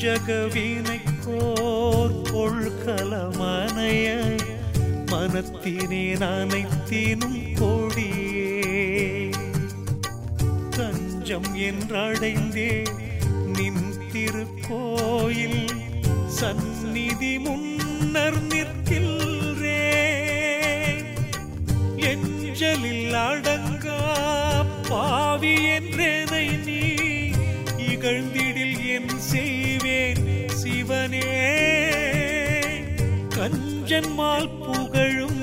வஞ்சகவினைக்கோர் கொள்கலமனைய மனத்தினே அனைத்தினும் கோடியே. தஞ்சம் என்றடைந்தே நின் திருக்கோயில் சந்நிதி முன்னர் நிற்கின்றே. எஞ்சலில் அடங்கா பாவி என்றேனை நீ இகழ்ந்திடில் என் செய்வேன் கஞ்சன்மால் புகழும்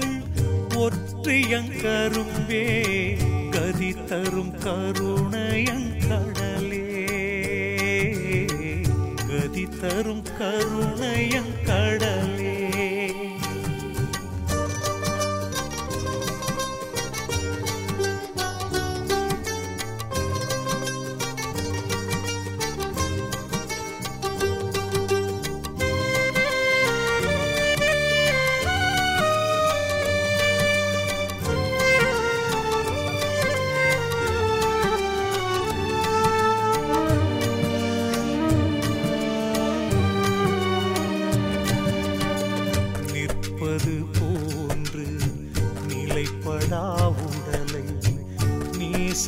ஒற்றியங்கரும்பே கதி தரும் கருணையங்கடலே கதி தரும் கருணையங்க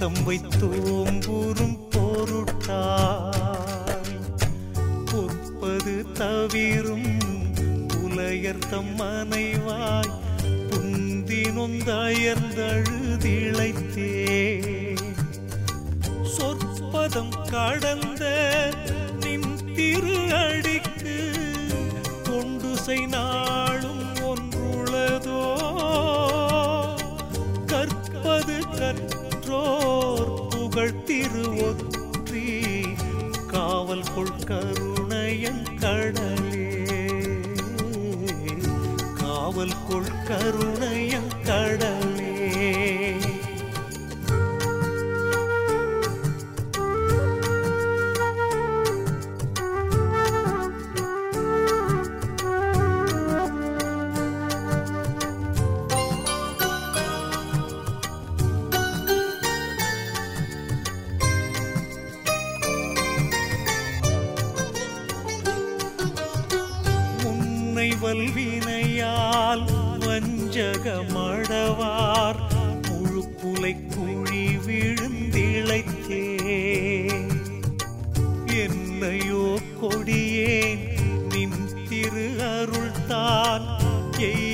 நேசம் வைத்தோம்புறும் பொருட்டாய். பொற்பது தவிரும் புலையர்த்தம் மனைவாய். புந்தி நொந்தயர்ந்தழுதிழைத்தே சொற்பதம் கடந்த நின் திரு அடிக்கு கொண்டு செய் கற்றோர் புகழ் திரு காவல் கொள்கருணையன் கடலே. காவல் கொள்கருணையன் கடலே. முன்னை வல்வினையால் வஞ்சகமடவார். முழுப்புலை குழி விழுந்திழைத்தே. என்னையோ கொடியேன் நின் திரு அருள்தான். எய்திலனேல்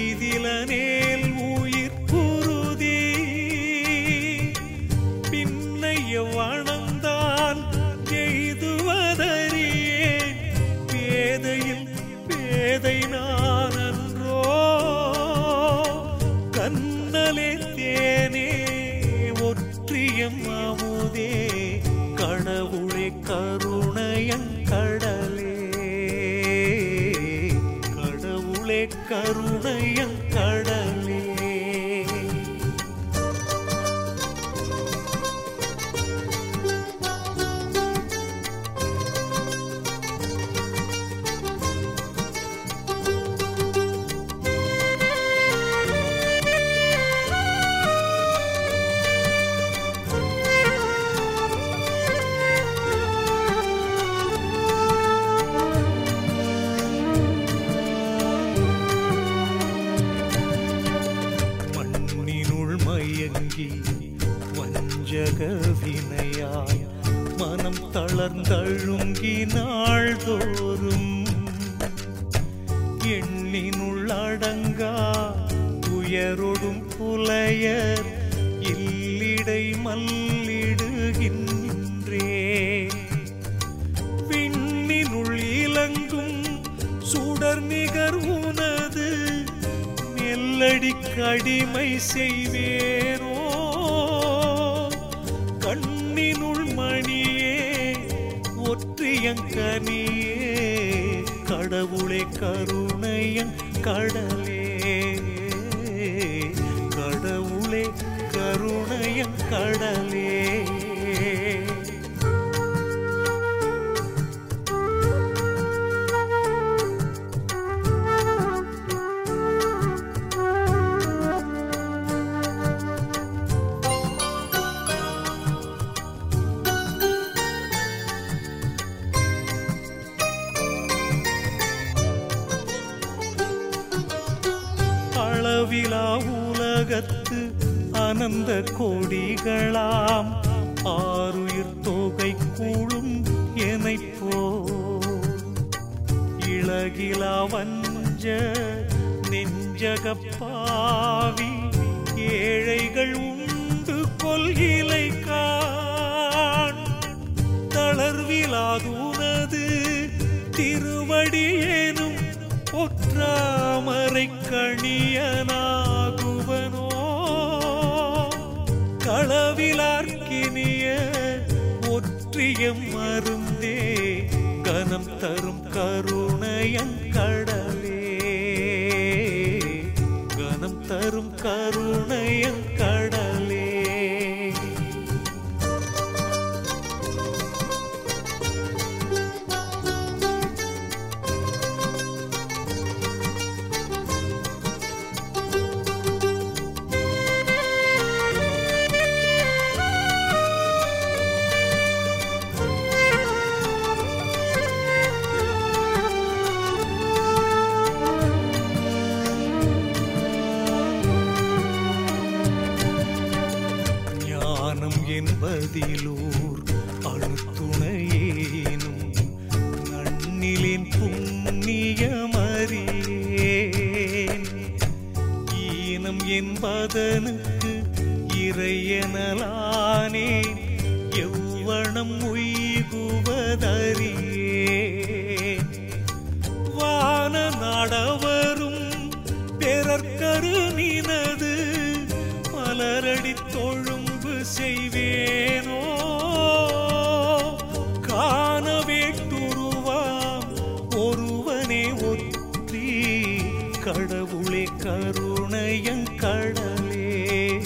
கடவுளே கருணையன் கடலே. கடவுளே கரு தளர்ந்தழுங்கி நாள்தோறும் எண்ணினுள் அடங்கா துயரொடும் புலையர் இல்லிடை மல்லிடுகின்றே. விண்ணினுள் இலங்கும் சுடர் நிகர் உனது நெல்லடி கடிமை செய்வேன். பிரியங்கனியே கடவுளே கருணையன் கடலே. கடவுளே கருணையன் கடலே. நெஞ்சகப்பாவி ஏழைகள் உண்டு கொள்கிலை காண். தளர்விலாதுனது திருவடியேனும் ஒற்றாமரை கணியனாகுவனோ. களவிலார்க்கினிய ஒற்றியம் மருந்தே கனம் தரும் கருணையங்கடலே தரும் கருணையங்கடலே என்பதிலூர் அணுத்துணையேனும் நன்னிலின் புண்ணியமறியேன். ஈனம் என்பதனுக்கு இறையனலானே எவ்வளம் உய்குவதறியே வான நாடவரும் பிறர்க்கரு நினது செய்வேனோ? காண வேட்டுருவாம் ஒருவனே ஒற்றி கடவுளே கருணையங் கடலே.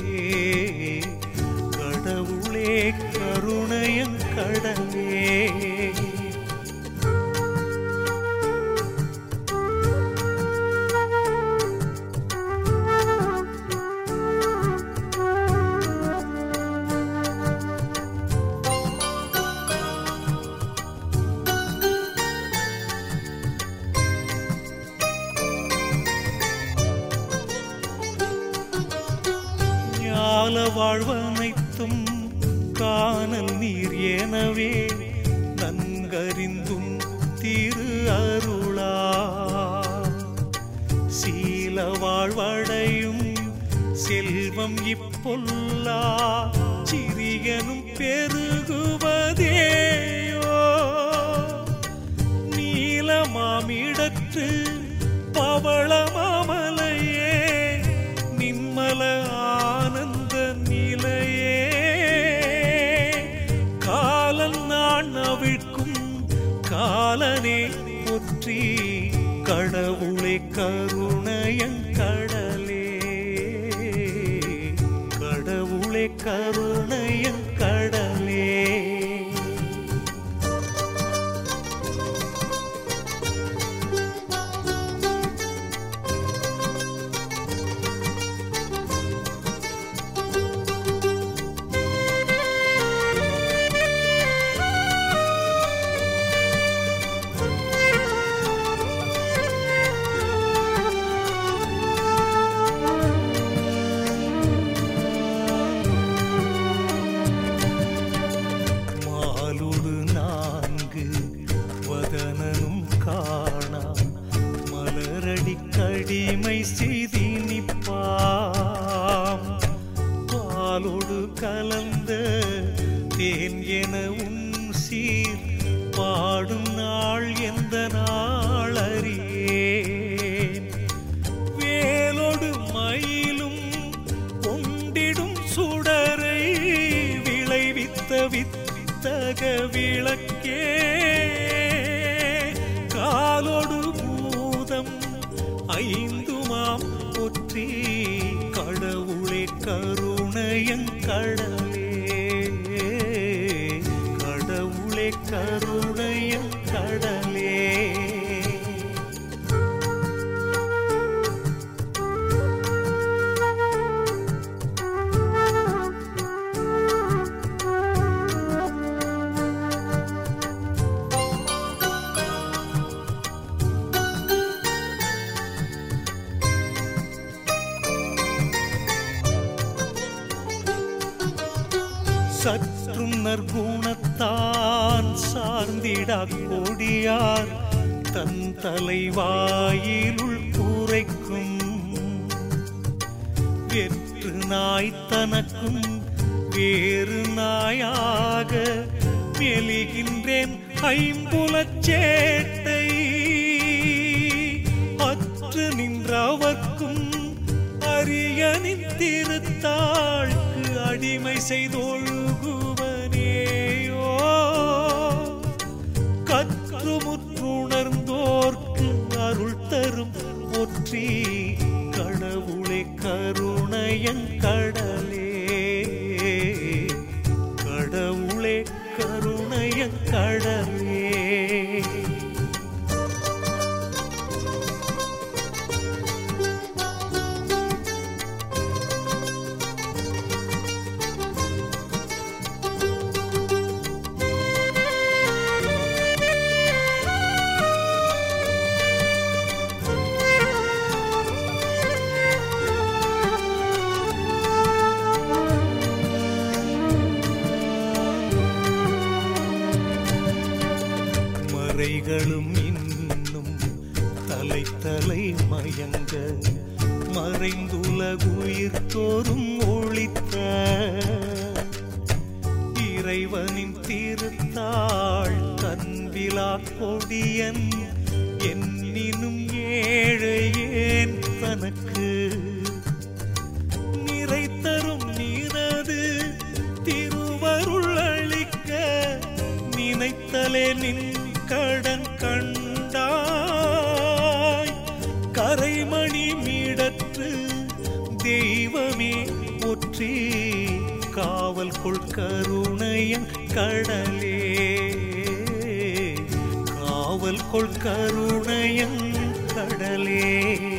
கடவுளே கருணையங் கடலே. ஞால வாழ்வனைத்தும் காணல் நீர் எனவே நன்கறிந்தும் திரு அருளா. சீல வாழ்வடையும் செல்வம் இப்பொல்லா. சிறியனும் பெருகுவதேயோ. நீலமாமிடற்று பவளம கடவுளே தேன் என உன் சீர் பாடும் நாள் எந்த நாள் அறியேன்? வேலோடு மயிலும் கொண்டிடும் சுடரை விளைவித்த வித்தக விளக்கே காலோடு பூதம் ஐந்துமாம் ஒற்றி கடவுளே கருணையங்கடலே കരുണയും കടലേ. ശത്രു നിർഗുണ சார்ந்திடா கொடியார் தன் தலைவாயிலுள் கூரைக்கும் வெற்று நாய் தனக்கும் வேறு நாயாக மெலிகின்றேன் ஐம்புலச் சேட்டை. அற்று நின்றவர்க்கும் அரியனின் திருத்தாழ்க்கு அடிமை செய்தொழுகுவனேயோ ஒற்றி மறைந்துலகுயிர் தோறும் ஒழித்த இறைவனின் திருத்தாள் தன்விழா கொடியன் என்னினும் ஏழையேன் தனக்கு. நிறைத்தரும் நீரது திருவருள் அளிக்க நினைத்தலே நின் கடன் கண்டா கரைமணி மீடற்று தெய்வமே ஒற்றி காவல் கொள் கருணையன் கடலே. காவல் கொள் கருணையன் கடலே.